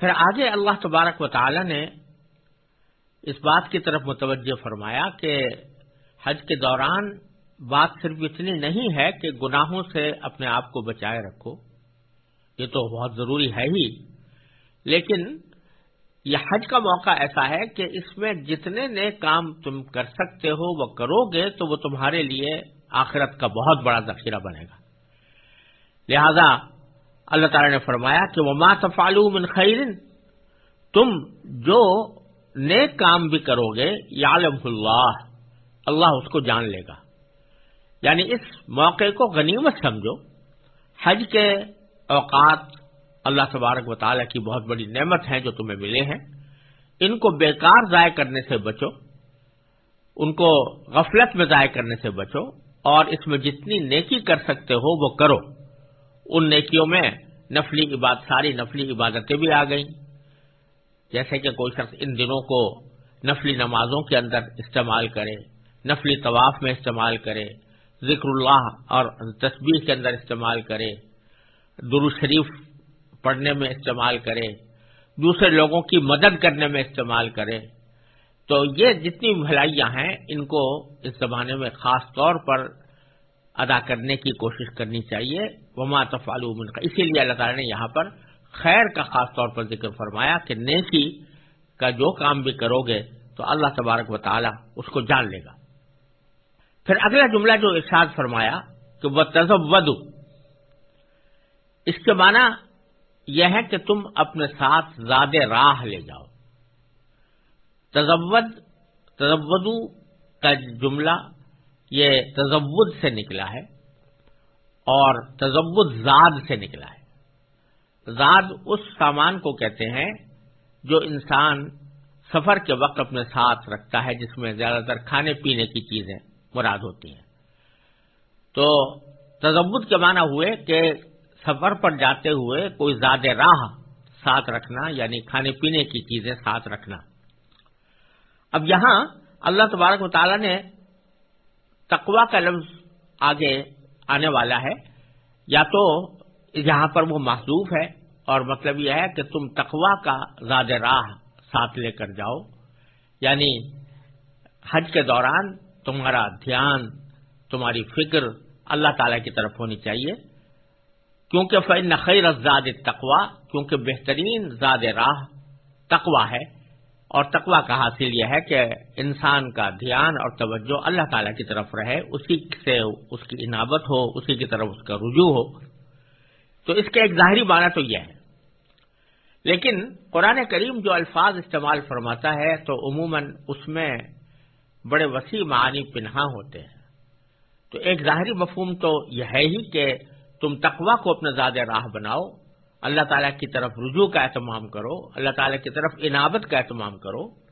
پھر آگے اللہ تبارک و تعالی نے اس بات کی طرف متوجہ فرمایا کہ حج کے دوران بات صرف اتنی نہیں ہے کہ گناہوں سے اپنے آپ کو بچائے رکھو۔ یہ تو بہت ضروری ہے ہی۔ لیکن یہ حج کا موقع ایسا ہے کہ اس میں جتنے نئے کام تم کر سکتے ہو وہ کرو گے تو وہ تمہارے لیے آخرت کا بہت بڑا ذخیرہ بنے گا۔ لہذا اللہ تعالی نے فرمایا کہ وہ ماں من خیر تم جو نیک کام بھی کرو گے یعلم اللہ اللہ اس کو جان لے گا۔ یعنی اس موقع کو غنیمت سمجھو۔ حج کے اوقات اللہ تبارک و تعالیٰ کی بہت بڑی نعمت ہیں جو تمہیں ملے ہیں۔ ان کو بیکار ضائع کرنے سے بچو۔ ان کو غفلت میں ضائع کرنے سے بچو۔ اور اس میں جتنی نیکی کر سکتے ہو وہ کرو۔ ان نیکیوں میں نفلی عبادت ساری نفلی عبادتیں بھی آ گئیں۔ جیسے کہ کوئی شخص ان دنوں کو نفلی نمازوں کے اندر استعمال کرے، نفلی طواف میں استعمال کرے ذکر اللہ اور تصویر کے اندر استعمال کرے درو شریف پڑھنے میں استعمال کرے، دوسرے لوگوں کی مدد کرنے میں استعمال کرے، تو یہ جتنی بھلائیاں ہیں، ان کو اس زمانے میں خاص طور پر ادا کرنے کی کوشش کرنی چاہیے۔ وما تفعلوم کا اسی لیے اللہ تعالیٰ نے یہاں پر خیر کا خاص طور پر ذکر فرمایا کہ نیکی کا جو کام بھی کرو گے تو اللہ تبارک و تعالیٰ اس کو جان لے گا۔ پھر اگلا جملہ جو ارشاد فرمایا کہ وہ تزود اس کے معنی یہ ہے کہ تم اپنے ساتھ زیادہ راہ لے جاؤ۔ تزود، تزودو کا جملہ یہ تزود سے نکلا ہے۔ اور تزود زاد سے نکلا ہے۔ زاد اس سامان کو کہتے ہیں جو انسان سفر کے وقت اپنے ساتھ رکھتا ہے، جس میں زیادہ تر کھانے پینے کی چیزیں مراد ہوتی ہیں۔ تو تضبط کے معنی ہوئے کہ سفر پر جاتے ہوئے کوئی زیادہ راہ ساتھ رکھنا یعنی کھانے پینے کی چیزیں ساتھ رکھنا۔ اب یہاں اللہ تبارک مطالعہ نے تقوا کا لفظ آگے آنے والا ہے۔ یا تو یہاں پر وہ محسوف ہے اور مطلب یہ ہے کہ تم تقوا کا زیادہ راہ ساتھ لے کر جاؤ۔ یعنی حج کے دوران تمہارا دھیان، تمہاری فکر اللہ تعالی کی طرف ہونی چاہیے۔ کیونکہ فن خیر ازاد تقوا کیونکہ بہترین زاد راہ تقوا ہے۔ اور تقوا کا حاصل یہ ہے کہ انسان کا دھیان اور توجہ اللہ تعالی کی طرف رہے، اسی سے اس کی عنابت ہو، اسی کی طرف اس کا رجوع ہو۔ تو اس کے ایک ظاہری معنی تو یہ ہے۔ لیکن قرآن کریم جو الفاظ استعمال فرماتا ہے تو عموماً اس میں بڑے وسیع معنی پنہا ہوتے ہیں۔ تو ایک ظاہری مفہوم تو یہ ہے ہی کہ تم تقوا کو اپنا زیادہ راہ بناؤ اللہ تعالیٰ کی طرف رجوع کا اہتمام کرو، اللہ تعالیٰ کی طرف عنابت کا اہتمام کرو۔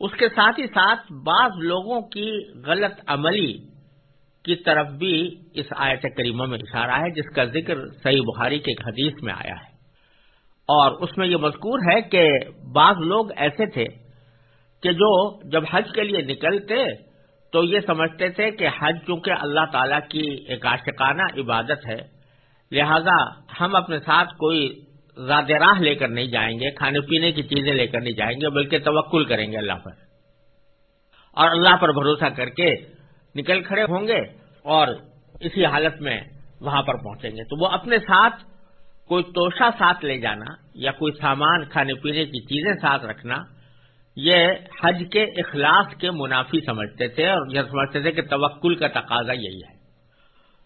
اس کے ساتھ ہی ساتھ بعض لوگوں کی غلط عملی کی طرف بھی اس آیت کریمہ میں اشارہ ہے، جس کا ذکر صحیح بخاری کے ایک حدیث میں آیا ہے۔ اور اس میں یہ مذکور ہے کہ بعض لوگ ایسے تھے کہ جو جب حج کے لیے نکلتے تو یہ سمجھتے تھے کہ حج چونکہ اللہ تعالی کی ایک عاشقانہ عبادت ہے۔ لہذا ہم اپنے ساتھ کوئی زیادہ راہ لے کر نہیں جائیں گے، کھانے پینے کی چیزیں لے کر نہیں جائیں گے، بلکہ توکل کریں گے اللہ پر۔ اور اللہ پر بھروسہ کر کے نکل کھڑے ہوں گے اور اسی حالت میں وہاں پر پہنچیں گے۔ تو وہ اپنے ساتھ کوئی توشہ ساتھ لے جانا یا کوئی سامان، کھانے پینے کی چیزیں ساتھ رکھنا، یہ حج کے اخلاص کے منافی سمجھتے تھے اور یہ سمجھتے تھے کہ توکل کا تقاضا یہی ہے۔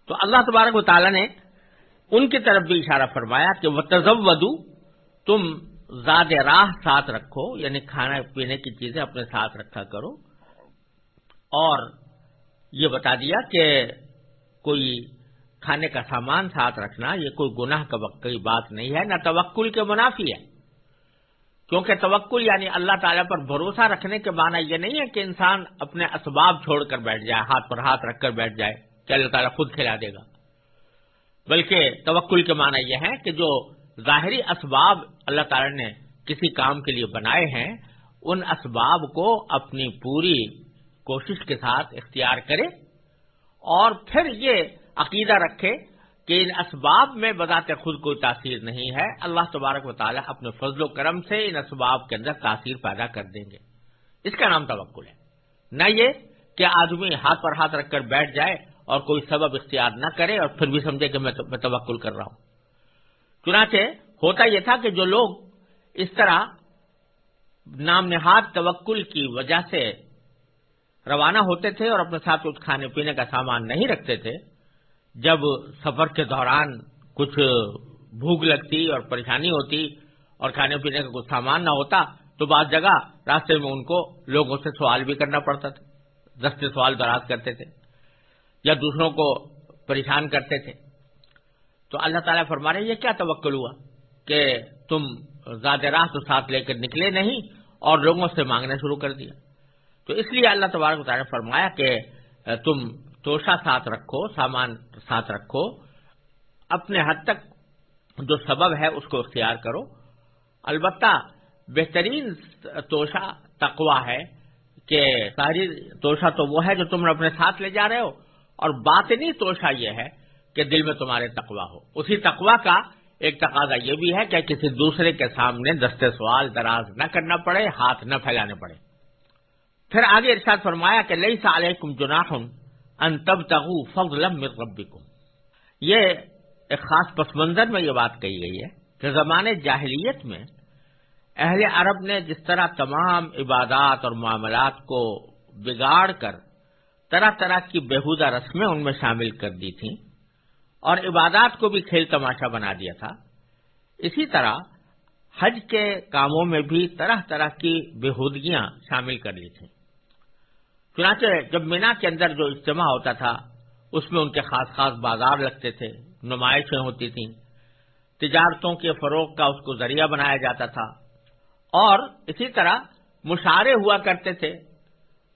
تو اللہ تبارک و تعالیٰ نے ان کی طرف بھی اشارہ فرمایا کہ وہ تزودو تم زاد راہ ساتھ رکھو یعنی کھانا پینے کی چیزیں اپنے ساتھ رکھا کرو۔ اور یہ بتا دیا کہ کوئی کھانے کا سامان ساتھ رکھنا، یہ کوئی گناہ کا کی بات نہیں ہے، نہ توکل کے منافی ہے۔ کیونکہ توکل یعنی اللہ تعالیٰ پر بھروسہ رکھنے کے معنی یہ نہیں ہے کہ انسان اپنے اسباب چھوڑ کر بیٹھ جائے، ہاتھ پر ہاتھ رکھ کر بیٹھ جائے کہ اللہ تعالیٰ خود کھلا دے گا۔ بلکہ توکل کے معنی یہ ہے کہ جو ظاہری اسباب اللہ تعالیٰ نے کسی کام کے لیے بنائے ہیں، ان اسباب کو اپنی پوری کوشش کے ساتھ اختیار کرے اور پھر یہ عقیدہ رکھے کہ ان اسباب میں بذات خود کوئی تاثیر نہیں ہے۔ اللہ تبارک و تعالیٰ اپنے فضل و کرم سے ان اسباب کے اندر تاثیر پیدا کر دیں گے۔ اس کا نام توکل ہے۔ نہ یہ کہ آدمی ہاتھ پر ہاتھ رکھ کر بیٹھ جائے اور کوئی سبب اختیار نہ کرے اور پھر بھی سمجھے کہ میں توکل کر رہا ہوں۔ چنانچہ ہوتا یہ تھا کہ جو لوگ اس طرح نام نہاد توکل کی وجہ سے روانہ ہوتے تھے اور اپنے ساتھ کچھ کھانے پینے کا سامان نہیں رکھتے تھے، جب سفر کے دوران کچھ بھوک لگتی اور پریشانی ہوتی اور کھانے پینے کا کچھ سامان نہ ہوتا، تو بعض جگہ راستے میں ان کو لوگوں سے سوال بھی کرنا پڑتا تھا دستے سوال دراز کرتے تھے۔ یا دوسروں کو پریشان کرتے تھے۔ تو اللہ تعالیٰ فرما رہے یہ کیا توکل ہوا کہ تم زیادہ راہ تو ساتھ لے کر نکلے نہیں اور لوگوں سے مانگنا شروع کر دیا؟ تو اس لیے اللہ تبارک تعالیٰ نے فرمایا کہ تم توشا ساتھ رکھو، سامان ساتھ رکھو، اپنے حد تک جو سبب ہے اس کو اختیار کرو۔ البتہ بہترین توشا تقوا ہے کہ ساری توشا تو وہ ہے جو تم اپنے ساتھ لے جا رہے ہو۔ اور باطنی توشا یہ ہے کہ دل میں تمہارے تقوا ہو۔ اسی تقوا کا ایک تقاضا یہ بھی ہے کہ کسی دوسرے کے سامنے دستے سوال دراز نہ کرنا پڑے، ہاتھ نہ پھیلانے پڑے۔ پھر آگے ارشاد فرمایا کہ لئی سال کم جناخن ان تب تغو فضلم ربکم۔ یہ ایک خاص پس منظر میں یہ بات کہی گئی ہے کہ زمانے جاہلیت میں اہل عرب نے جس طرح تمام عبادات اور معاملات کو بگاڑ کر طرح طرح کی بےحودہ رسمیں ان میں شامل کر دی تھیں اور عبادات کو بھی کھیل تماشا بنا دیا تھا۔ اسی طرح حج کے کاموں میں بھی طرح طرح کی بےحودگیاں شامل کر لی تھیں۔ چنانچہ جب مینا کے اندر جو اجتماع ہوتا تھا، اس میں ان کے خاص خاص بازار لگتے تھے، نمائشیں ہوتی تھیں، تجارتوں کے فروغ کا اس کو ذریعہ بنایا جاتا تھا اور اسی طرح مشاعرے ہوا کرتے تھے۔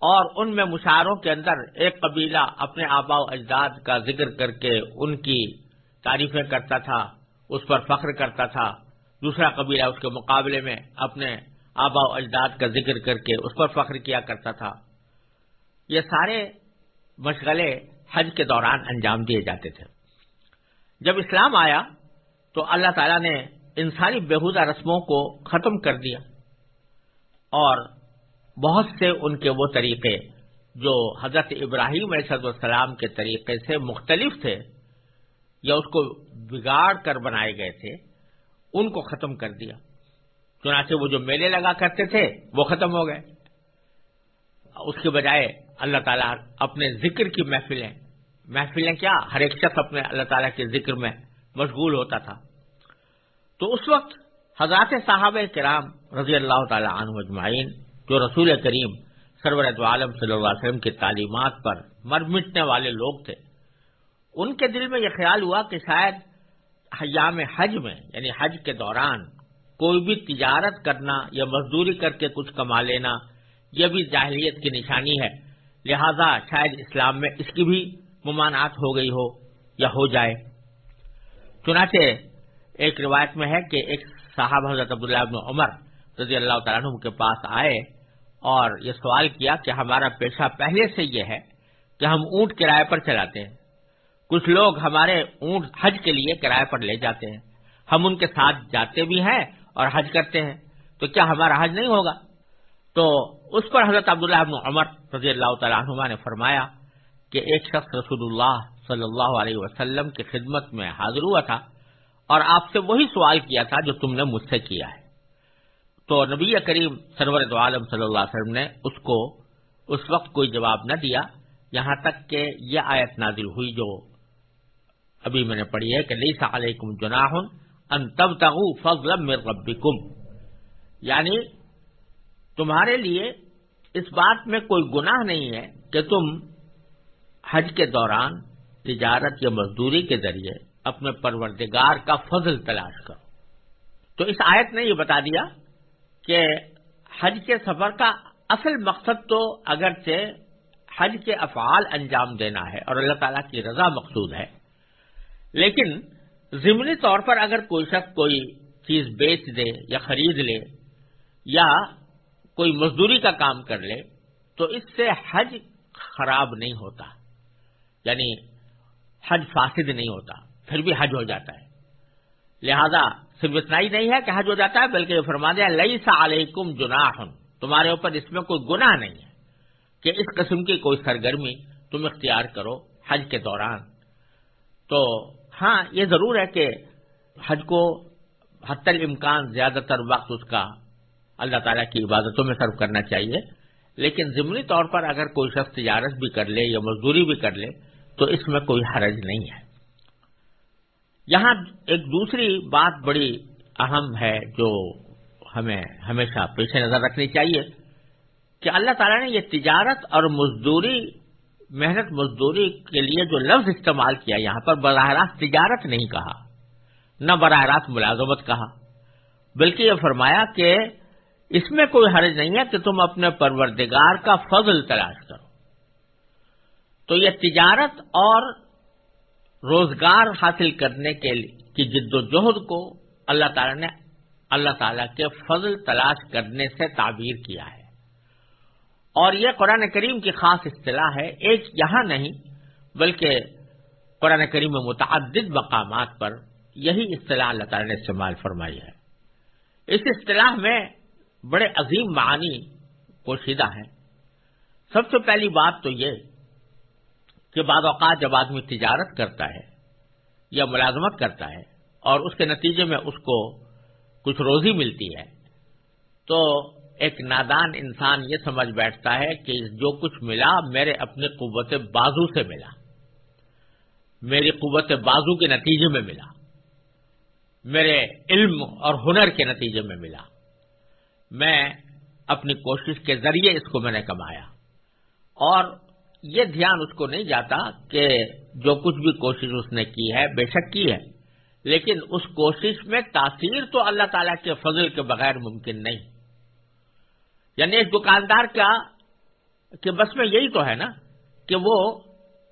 اور ان میں مشاعروں کے اندر ایک قبیلہ اپنے آبا و اجداد کا ذکر کر کے ان کی تعریفیں کرتا تھا، اس پر فخر کرتا تھا۔ دوسرا قبیلہ اس کے مقابلے میں اپنے آبا و اجداد کا ذکر کر کے اس پر فخر کیا کرتا تھا۔ یہ سارے مشغلے حج کے دوران انجام دیے جاتے تھے۔ جب اسلام آیا تو اللہ تعالیٰ نے ان ساری رسموں کو ختم کر دیا اور بہت سے ان کے وہ طریقے جو حضرت ابراہیم علیہ السلام کے طریقے سے مختلف تھے یا اس کو بگاڑ کر بنائے گئے تھے، ان کو ختم کر دیا۔ چنانچہ وہ جو میلے لگا کرتے تھے، وہ ختم ہو گئے۔ اس کے بجائے اللہ تعالیٰ اپنے ذکر کی محفلیں محفلیں کیا؟ ہر ایک شخص اپنے اللہ تعالیٰ کے ذکر میں مشغول ہوتا تھا۔ تو اس وقت حضرات صاحب کرام رضی اللہ تعالی عنہ اجمعین جو رسول کریم سرورت عالم صلی اللہ علیہ وسلم کی تعلیمات پر مر مٹنے والے لوگ تھے، ان کے دل میں یہ خیال ہوا کہ شاید حیام حج میں یعنی حج کے دوران کوئی بھی تجارت کرنا یا مزدوری کر کے کچھ کما لینا، یہ بھی جاہلیت کی نشانی ہے۔ لہذا شاید اسلام میں اس کی بھی ممانعت ہو گئی ہو یا ہو جائے۔ چنانچہ ایک روایت میں ہے کہ ایک صاحب حضرت عبداللہ ابن عمر رضی اللہ تعالیٰ عنہ کے پاس آئے۔ اور یہ سوال کیا کہ ہمارا پیشہ پہلے سے یہ ہے کہ ہم اونٹ کرائے پر چلاتے ہیں۔ کچھ لوگ ہمارے اونٹ حج کے لیے کرائے پر لے جاتے ہیں۔ ہم ان کے ساتھ جاتے بھی ہیں اور حج کرتے ہیں۔ تو کیا ہمارا حج نہیں ہوگا؟ تو اس پر حضرت عبداللہ ابن عمر رضی اللہ تعالیٰ عنہ نے فرمایا کہ ایک شخص رسول اللہ صلی اللہ علیہ وسلم کی خدمت میں حاضر ہوا تھا اور آپ سے وہی سوال کیا تھا جو تم نے مجھ سے کیا ہے۔ تو نبی کریم سرور عالم صلی اللہ علیہ وسلم نے اس کو اس وقت کوئی جواب نہ دیا، یہاں تک کہ یہ آیت نازل ہوئی جو ابھی میں نے پڑھی ہے کہ لیسا علیکم جناح ان تب تغو فضل من ربکم۔ یعنی تمہارے لیے اس بات میں کوئی گناہ نہیں ہے کہ تم حج کے دوران، تجارت یا مزدوری کے ذریعے اپنے پروردگار کا فضل تلاش کرو۔ تو اس آیت نے یہ بتا دیا کہ حج کے سفر کا اصل مقصد تو اگرچہ حج کے افعال انجام دینا ہے اور اللہ تعالیٰ کی رضا مقصود ہے، لیکن ضمنی طور پر اگر کوئی شخص کوئی چیز بیچ دے یا خرید لے یا کوئی مزدوری کا کام کر لے، تو اس سے حج خراب نہیں ہوتا یعنی حج فاسد نہیں ہوتا، پھر بھی حج ہو جاتا ہے۔ لہذا صرف اتنا ہی نہیں ہے کہ حج ہو جاتا ہے، بلکہ یہ فرما دیا لئی سا علیکم جناح، تمہارے اوپر اس میں کوئی گناہ نہیں ہے کہ اس قسم کی کوئی سرگرمی تم اختیار کرو حج کے دوران۔ تو ہاں یہ ضرور ہے کہ حج کو حت الامکان زیادہ تر وقت اس کا اللہ تعالیٰ کی عبادتوں میں صرف کرنا چاہیے۔ لیکن ضمنی طور پر اگر کوئی شخص تجارت بھی کر لے یا مزدوری بھی کر لے، تو اس میں کوئی حرج نہیں ہے۔ یہاں ایک دوسری بات بڑی اہم ہے جو ہمیں ہمیشہ پیش نظر رکھنی چاہیے کہ اللہ تعالیٰ نے یہ تجارت اور مزدوری، محنت مزدوری کے لیے جو لفظ استعمال کیا، یہاں پر براہ راست تجارت نہیں کہا، نہ براہ راست ملازمت کہا، بلکہ یہ فرمایا کہ اس میں کوئی حرج نہیں ہے کہ تم اپنے پروردگار کا فضل تلاش کرو۔ تو یہ تجارت اور روزگار حاصل کرنے کے کی جد و جہد کو اللہ تعالی نے اللہ تعالی کے فضل تلاش کرنے سے تعبیر کیا ہے۔ اور یہ قرآن کریم کی خاص اصطلاح ہے، ایک یہاں نہیں، بلکہ قرآن کریم میں متعدد مقامات پر یہی اصطلاح اللہ تعالی نے استعمال فرمائی ہے۔ اس اصطلاح میں بڑے عظیم معنی پوشیدہ ہیں۔ سب سے پہلی بات تو یہ کہ بعض اوقات جب آدمی تجارت کرتا ہے یا ملازمت کرتا ہے اور اس کے نتیجے میں اس کو کچھ روزی ملتی ہے، تو ایک نادان انسان یہ سمجھ بیٹھتا ہے کہ جو کچھ ملا میرے اپنے قوت بازو سے ملا، میری قوت بازو کے نتیجے میں ملا، میرے علم اور ہنر کے نتیجے میں ملا، میں اپنی کوشش کے ذریعے اس کو میں نے کمایا، اور یہ دھیان اس کو نہیں جاتا کہ جو کچھ بھی کوشش اس نے کی ہے، بے شک کی ہے۔ لیکن اس کوشش میں تاثیر تو اللہ تعالی کے فضل کے بغیر ممکن نہیں۔ یعنی ایک دکاندار کا کہ بس میں یہی تو ہے نا کہ وہ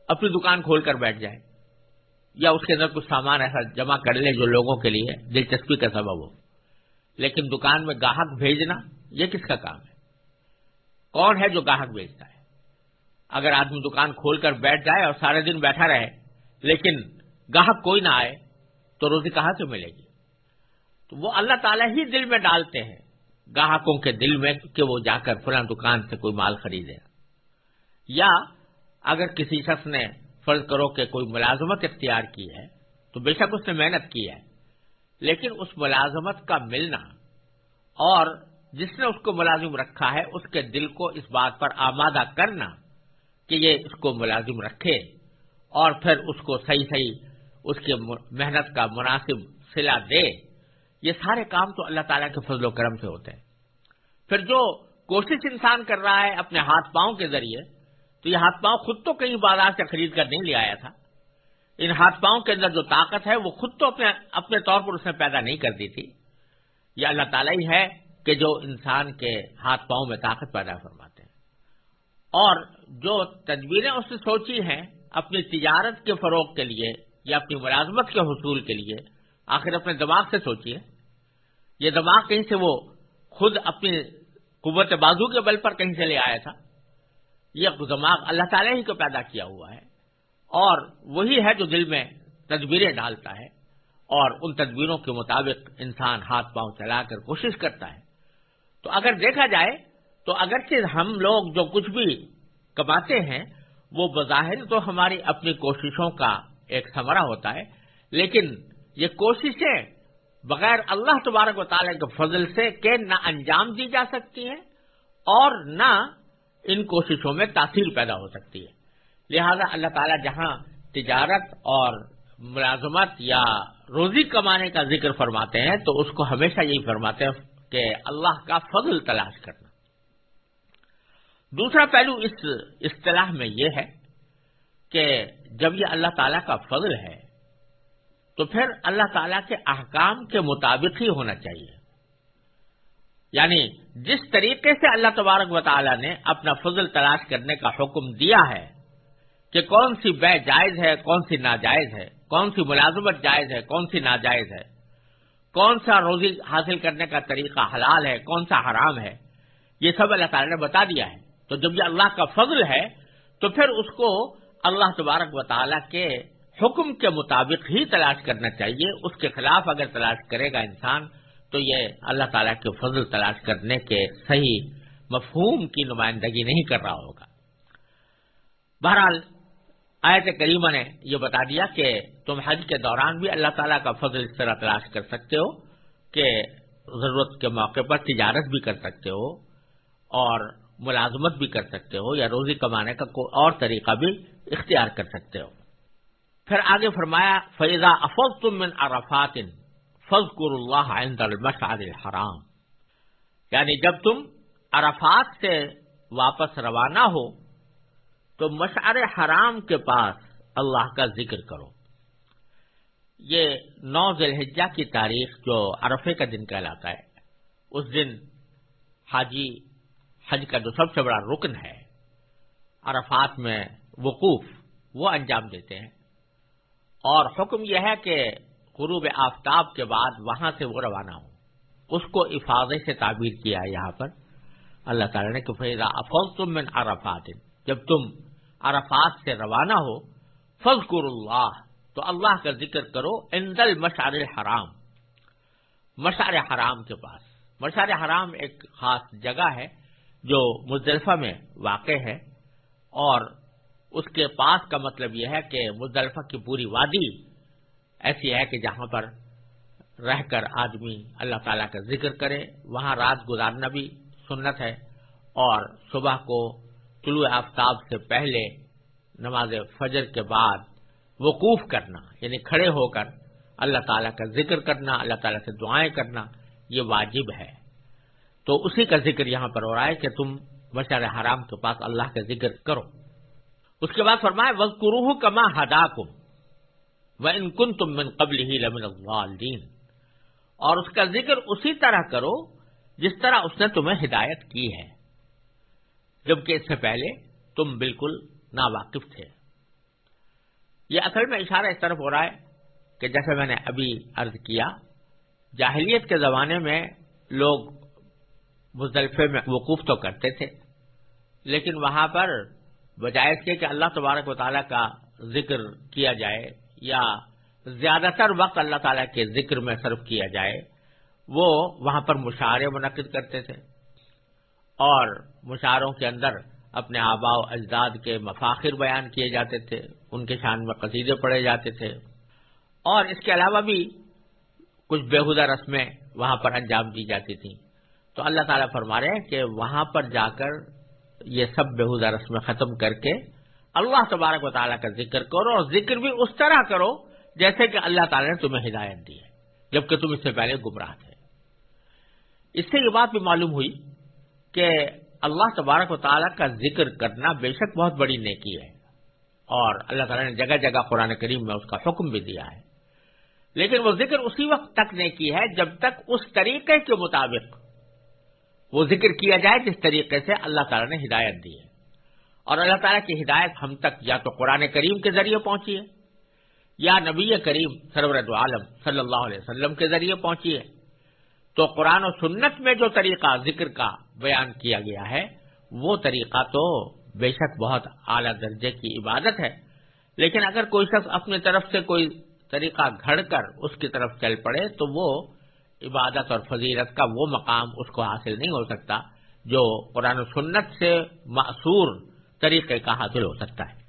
اپنی دکان کھول کر بیٹھ جائے یا اس کے اندر کچھ سامان ایسا جمع کر لے جو لوگوں کے لیے دلچسپی کا سبب ہو۔ لیکن دکان میں گاہک بھیجنا، یہ کس کا کام ہے؟ کون ہے جو گاہک بھیجتا ہے؟ اگر آدمی دکان کھول کر بیٹھ جائے اور سارے دن بیٹھا رہے، لیکن گاہک کوئی نہ آئے، تو روزی کہاں سے ملے گی؟ تو وہ اللہ تعالیٰ ہی دل میں ڈالتے ہیں، گاہکوں کے دل میں کہ وہ جا کر فلاں دکان سے کوئی مال خریدے۔ یا اگر کسی شخص نے فرض کرو کہ کوئی ملازمت اختیار کی ہے، تو بے شک اس نے محنت کی ہے، لیکن اس ملازمت کا ملنا اور جس نے اس کو ملازم رکھا ہے، اس کے دل کو اس بات پر آمادہ کرنا کہ یہ اس کو ملازم رکھے اور پھر اس کو صحیح صحیح اس کی محنت کا مناسب سلا دے۔ یہ سارے کام تو اللہ تعالیٰ کے فضل و کرم سے ہوتے ہیں۔ پھر جو کوشش انسان کر رہا ہے اپنے ہاتھ پاؤں کے ذریعے، تو یہ ہاتھ پاؤں خود تو کہیں بازار سے خرید کر نہیں لے آیا تھا۔ ان ہاتھ پاؤں کے اندر جو طاقت ہے، وہ خود تو اپنے اپنے طور پر اس نے پیدا نہیں کر دی تھی۔ یہ اللہ تعالیٰ ہی ہے کہ جو انسان کے ہاتھ پاؤں میں طاقت پیدا فرماتے ہیں۔ اور جو تدبیریں اس نے سوچی ہیں اپنی تجارت کے فروغ کے لیے یا اپنی ملازمت کے حصول کے لیے، آخر اپنے دماغ سے سوچیے یہ دماغ کہیں سے وہ خود اپنی قوت بازو کے بل پر کہیں سے لے آیا تھا۔ یہ دماغ اللہ تعالیٰ ہی کو پیدا کیا ہوا ہے۔ اور وہی ہے جو دل میں تدبیریں ڈالتا ہے اور ان تدبیروں کے مطابق انسان ہاتھ پاؤں چلا کر کوشش کرتا ہے۔ تو اگر دیکھا جائے تو اگرچہ ہم لوگ جو کچھ بھی کماتے ہیں، وہ بظاہر تو ہماری اپنی کوششوں کا ایک سمرا ہوتا ہے، لیکن یہ کوششیں بغیر اللہ تبارک و تعالیٰ کے فضل سے کہ نہ انجام دی جا سکتی ہیں اور نہ ان کوششوں میں تاثیر پیدا ہو سکتی ہے۔ لہذا اللہ تعالیٰ جہاں تجارت اور ملازمت یا روزی کمانے کا ذکر فرماتے ہیں، تو اس کو ہمیشہ یہی فرماتے ہیں کہ اللہ کا فضل تلاش کرنا۔ دوسرا پہلو اس اصطلاح میں یہ ہے کہ جب یہ اللہ تعالیٰ کا فضل ہے، تو پھر اللہ تعالی کے احکام کے مطابق ہی ہونا چاہیے۔ یعنی جس طریقے سے اللہ تبارک و تعالی نے اپنا فضل تلاش کرنے کا حکم دیا ہے کہ کون سی بے جائز ہے، کون سی ناجائز ہے، کون سی ملازمت جائز ہے، کون سی ناجائز ہے، کون سا روزی حاصل کرنے کا طریقہ حلال ہے، کون سا حرام ہے، یہ سب اللہ تعالی نے بتا دیا ہے۔ تو جب یہ اللہ کا فضل ہے، تو پھر اس کو اللہ تبارک و تعالیٰ کے حکم کے مطابق ہی تلاش کرنا چاہیے۔ اس کے خلاف اگر تلاش کرے گا انسان، تو یہ اللہ تعالیٰ کے فضل تلاش کرنے کے صحیح مفہوم کی نمائندگی نہیں کر رہا ہوگا۔ بہرحال، آیت کریمہ نے یہ بتا دیا کہ تم حج کے دوران بھی اللہ تعالیٰ کا فضل اس طرح تلاش کر سکتے ہو کہ ضرورت کے موقع پر تجارت بھی کر سکتے ہو اور ملازمت بھی کر سکتے ہو یا روزی کمانے کا کوئی اور طریقہ بھی اختیار کر سکتے ہو۔ پھر آگے فرمایا فیضا افز تم من عرفات اللہ عند المشعر الحرام۔ یعنی جب تم عرفات سے واپس روانہ ہو، تو مشعر حرام کے پاس اللہ کا ذکر کرو۔ یہ نو ذلحجہ کی تاریخ جو عرفے کا دن کہلاتا ہے، اس دن حاجی حج کا جو سب سے بڑا رکن ہے، عرفات میں وقوف، وہ انجام دیتے ہیں۔ اور حکم یہ ہے کہ غروب آفتاب کے بعد وہاں سے وہ روانہ ہو اس کو افاظے سے تعبیر کیا ہے یہاں پر۔ اللہ تعالیٰ نے کہ فیضا افوز تم من عرفات جب تم عرفات سے روانہ ہو فض اللہ تو اللہ کا ذکر کرو اندل مشار حرام مشار حرام کے پاس۔ مشار حرام ایک خاص جگہ ہے۔ جو مزدلفہ میں واقع ہے، اور اس کے پاس کا مطلب یہ ہے کہ مزدلفہ کی پوری وادی ایسی ہے کہ جہاں پر رہ کر آدمی اللہ تعالیٰ کا ذکر کرے، وہاں رات گزارنا بھی سنت ہے، اور صبح کو طلوع آفتاب سے پہلے نماز فجر کے بعد وقوف کرنا یعنی کھڑے ہو کر اللہ تعالیٰ کا ذکر کرنا، اللہ تعالیٰ سے دعائیں کرنا، یہ واجب ہے۔ تو اسی کا ذکر یہاں پر ہو رہا ہے کہ تم مشار حرام کے پاس اللہ کا ذکر کرو۔ اس کے بعد فرمائے وز قروح کما ہدا کم و ان کن تم من قبل ہی لمن اور اس کا ذکر اسی طرح کرو جس طرح اس نے تمہیں ہدایت کی ہے۔ جبکہ اس سے پہلے تم بالکل ناواقف تھے۔ یہ اصل میں اشارہ اس طرف ہو رہا ہے کہ جیسے میں نے ابھی عرض کیا، جاہلیت کے زمانے میں لوگ مزدلفے میں وقوف تو کرتے تھے، لیکن وہاں پر بجائے کے کہ اللہ تبارک و تعالیٰ کا ذکر کیا جائے یا زیادہ تر وقت اللہ تعالیٰ کے ذکر میں صرف کیا جائے، وہ وہاں پر مشاعرے منعقد کرتے تھے اور مشاعروں کے اندر اپنے آبا و اجداد کے مفاخر بیان کیے جاتے تھے، ان کے شان میں قصیدے پڑھے جاتے تھے۔ اور اس کے علاوہ بھی کچھ بےحدہ رسمیں وہاں پر انجام دی جاتی تھیں۔ تو اللہ تعالیٰ فرما رہے ہیں کہ وہاں پر جا کر یہ سب بےحدہ رسمیں ختم کر کے اللہ تبارک و تعالیٰ کا ذکر کرو اور ذکر بھی اس طرح کرو جیسے کہ اللہ تعالیٰ نے تمہیں ہدایت دی ہے، جبکہ تم اس سے پہلے گمراہ تھے۔ اس سے یہ بات بھی معلوم ہوئی کہ اللہ تبارک و تعالیٰ کا ذکر کرنا بے شک بہت بڑی نیکی ہے اور اللہ تعالیٰ نے جگہ جگہ قرآن کریم میں اس کا حکم بھی دیا ہے۔ لیکن وہ ذکر اسی وقت تک نیکی ہے جب تک اس طریقے کے مطابق وہ ذکر کیا جائے جس طریقے سے اللہ تعالیٰ نے ہدایت دی ہے۔ اور اللہ تعالیٰ کی ہدایت ہم تک یا تو قرآن کریم کے ذریعے پہنچی ہے، یا نبی کریم سرورت عالم صلی اللہ علیہ وسلم کے ذریعے پہنچی ہے۔ تو قرآن و سنت میں جو طریقہ ذکر کا بیان کیا گیا ہے، وہ طریقہ تو بے شک بہت اعلی درجے کی عبادت ہے۔ لیکن اگر کوئی شخص اپنی طرف سے کوئی طریقہ گھڑ کر اس کی طرف چل پڑے، تو وہ عبادت اور فضیلت کا وہ مقام اس کو حاصل نہیں ہو سکتا جو قرآن و سنت سے معصور طریقے کا حاصل ہو سکتا ہے۔